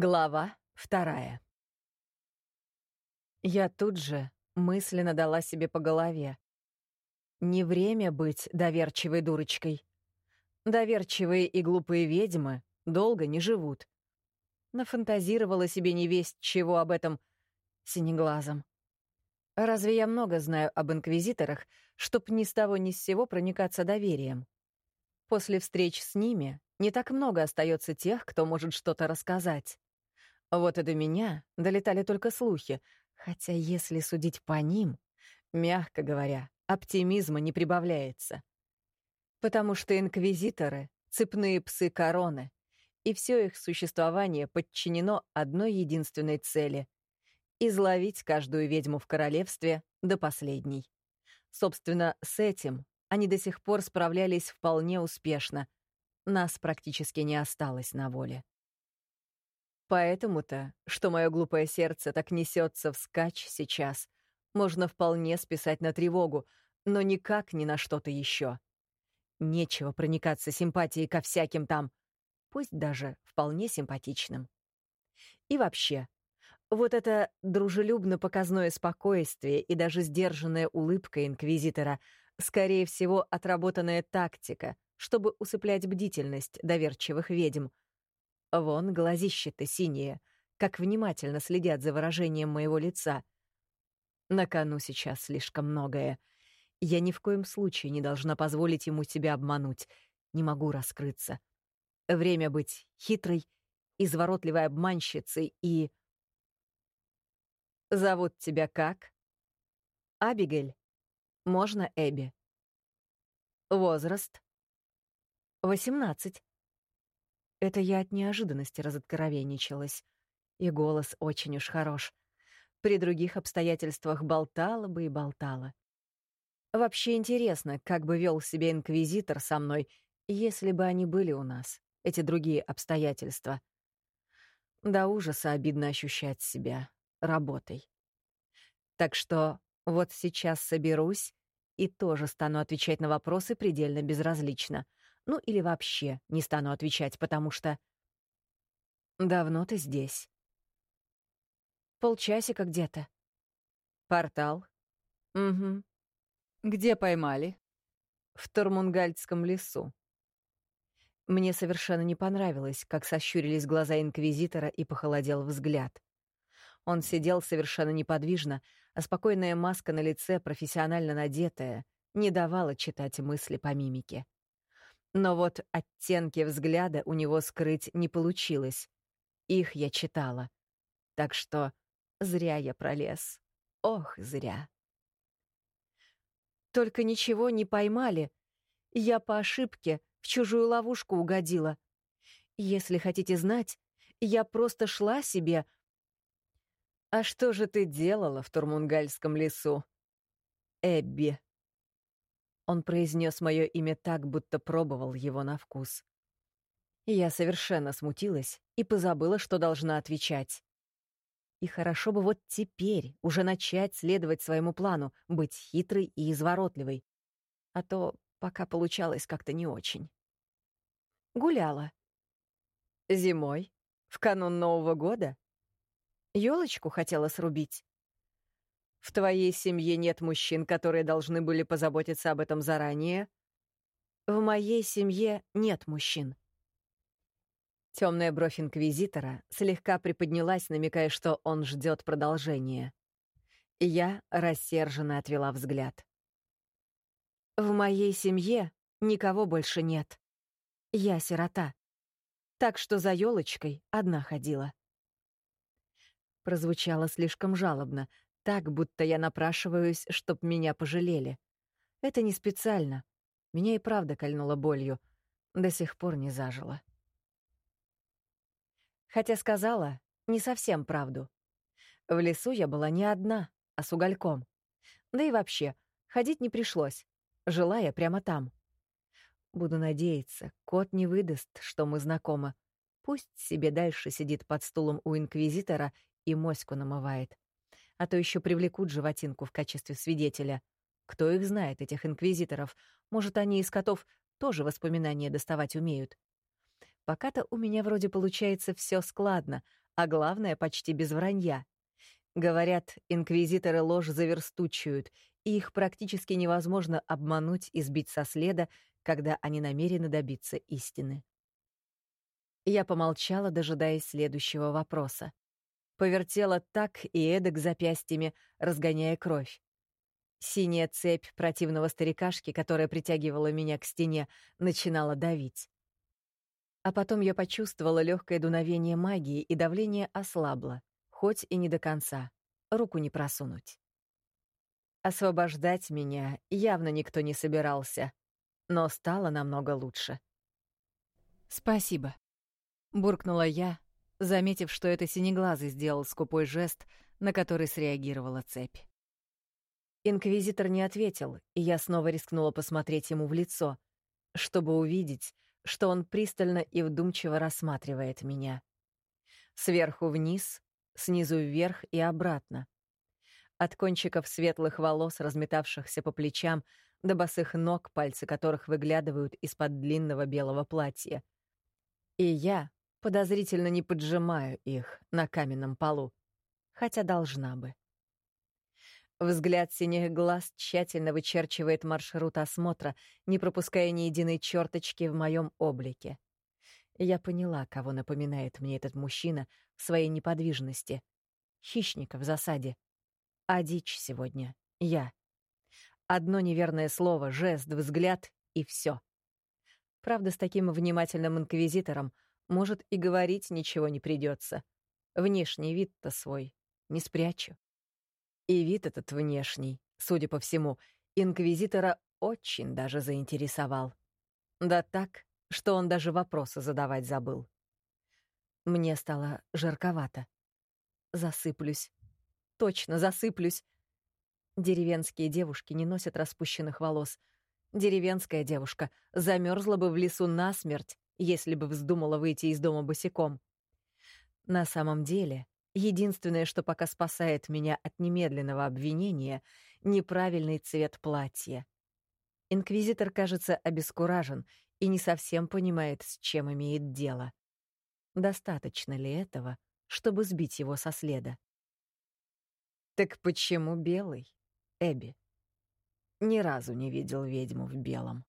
Глава вторая. Я тут же мысленно дала себе по голове. Не время быть доверчивой дурочкой. Доверчивые и глупые ведьмы долго не живут. Нафантазировала себе невесть чего об этом синеглазом. Разве я много знаю об инквизиторах, чтоб ни с того ни с сего проникаться доверием? После встреч с ними не так много остается тех, кто может что-то рассказать. Вот и до меня долетали только слухи, хотя, если судить по ним, мягко говоря, оптимизма не прибавляется. Потому что инквизиторы — цепные псы короны, и все их существование подчинено одной единственной цели — изловить каждую ведьму в королевстве до последней. Собственно, с этим они до сих пор справлялись вполне успешно. Нас практически не осталось на воле. Поэтому-то, что мое глупое сердце так несется вскачь сейчас, можно вполне списать на тревогу, но никак ни на что-то еще. Нечего проникаться симпатией ко всяким там, пусть даже вполне симпатичным. И вообще, вот это дружелюбно-показное спокойствие и даже сдержанная улыбка инквизитора — скорее всего, отработанная тактика, чтобы усыплять бдительность доверчивых ведьм — Вон глазища-то синие, как внимательно следят за выражением моего лица. На кону сейчас слишком многое. Я ни в коем случае не должна позволить ему себя обмануть. Не могу раскрыться. Время быть хитрой, изворотливой обманщицей и... «Зовут тебя как?» «Абигель. Можно Эбби?» «Возраст?» «Восемнадцать». Это я от неожиданности разоткровенничалась. И голос очень уж хорош. При других обстоятельствах болтала бы и болтала. Вообще интересно, как бы вел себя инквизитор со мной, если бы они были у нас, эти другие обстоятельства. До ужаса обидно ощущать себя работой. Так что вот сейчас соберусь и тоже стану отвечать на вопросы предельно безразлично — ну или вообще не стану отвечать, потому что... Давно ты здесь? Полчасика где-то. Портал? Угу. Где поймали? В Тормунгальдском лесу. Мне совершенно не понравилось, как сощурились глаза инквизитора и похолодел взгляд. Он сидел совершенно неподвижно, а спокойная маска на лице, профессионально надетая, не давала читать мысли по мимике. Но вот оттенки взгляда у него скрыть не получилось. Их я читала. Так что зря я пролез. Ох, зря. Только ничего не поймали. Я по ошибке в чужую ловушку угодила. Если хотите знать, я просто шла себе. А что же ты делала в Турмунгальском лесу? Эбби. Он произнес мое имя так, будто пробовал его на вкус. Я совершенно смутилась и позабыла, что должна отвечать. И хорошо бы вот теперь уже начать следовать своему плану, быть хитрой и изворотливой. А то пока получалось как-то не очень. Гуляла. Зимой? В канун Нового года? Ёлочку хотела срубить. В твоей семье нет мужчин, которые должны были позаботиться об этом заранее? В моей семье нет мужчин. Темная бровь инквизитора слегка приподнялась, намекая, что он ждет продолжения. Я рассерженно отвела взгляд. В моей семье никого больше нет. Я сирота. Так что за елочкой одна ходила. Прозвучало слишком жалобно, так, будто я напрашиваюсь, чтоб меня пожалели. Это не специально. Меня и правда кольнуло болью. До сих пор не зажила. Хотя сказала не совсем правду. В лесу я была не одна, а с угольком. Да и вообще, ходить не пришлось. Жила я прямо там. Буду надеяться, кот не выдаст, что мы знакомы. Пусть себе дальше сидит под стулом у инквизитора и моську намывает а то еще привлекут животинку в качестве свидетеля. Кто их знает, этих инквизиторов? Может, они из котов тоже воспоминания доставать умеют? Пока-то у меня вроде получается все складно, а главное, почти без вранья. Говорят, инквизиторы ложь заверстучают, и их практически невозможно обмануть и сбить со следа, когда они намерены добиться истины. Я помолчала, дожидаясь следующего вопроса. Повертела так и эдак запястьями, разгоняя кровь. Синяя цепь противного старикашки, которая притягивала меня к стене, начинала давить. А потом я почувствовала легкое дуновение магии, и давление ослабло, хоть и не до конца. Руку не просунуть. Освобождать меня явно никто не собирался, но стало намного лучше. «Спасибо», — буркнула я, заметив, что это синеглазый сделал скупой жест, на который среагировала цепь. Инквизитор не ответил, и я снова рискнула посмотреть ему в лицо, чтобы увидеть, что он пристально и вдумчиво рассматривает меня. Сверху вниз, снизу вверх и обратно. От кончиков светлых волос, разметавшихся по плечам, до босых ног, пальцы которых выглядывают из-под длинного белого платья. И я подозрительно не поджимаю их на каменном полу, хотя должна бы. Взгляд синих глаз тщательно вычерчивает маршрут осмотра, не пропуская ни единой черточки в моем облике. Я поняла, кого напоминает мне этот мужчина в своей неподвижности. Хищника в засаде. А дичь сегодня — я. Одно неверное слово, жест, взгляд — и все. Правда, с таким внимательным инквизитором, может, и говорить ничего не придется. Внешний вид-то свой не спрячу. И вид этот внешний, судя по всему, инквизитора очень даже заинтересовал. Да так, что он даже вопросы задавать забыл. Мне стало жарковато. Засыплюсь. Точно засыплюсь. Деревенские девушки не носят распущенных волос. Деревенская девушка замерзла бы в лесу насмерть, если бы вздумала выйти из дома босиком. На самом деле, Единственное, что пока спасает меня от немедленного обвинения — неправильный цвет платья. Инквизитор, кажется, обескуражен и не совсем понимает, с чем имеет дело. Достаточно ли этого, чтобы сбить его со следа? Так почему белый, Эбби? Ни разу не видел ведьму в белом.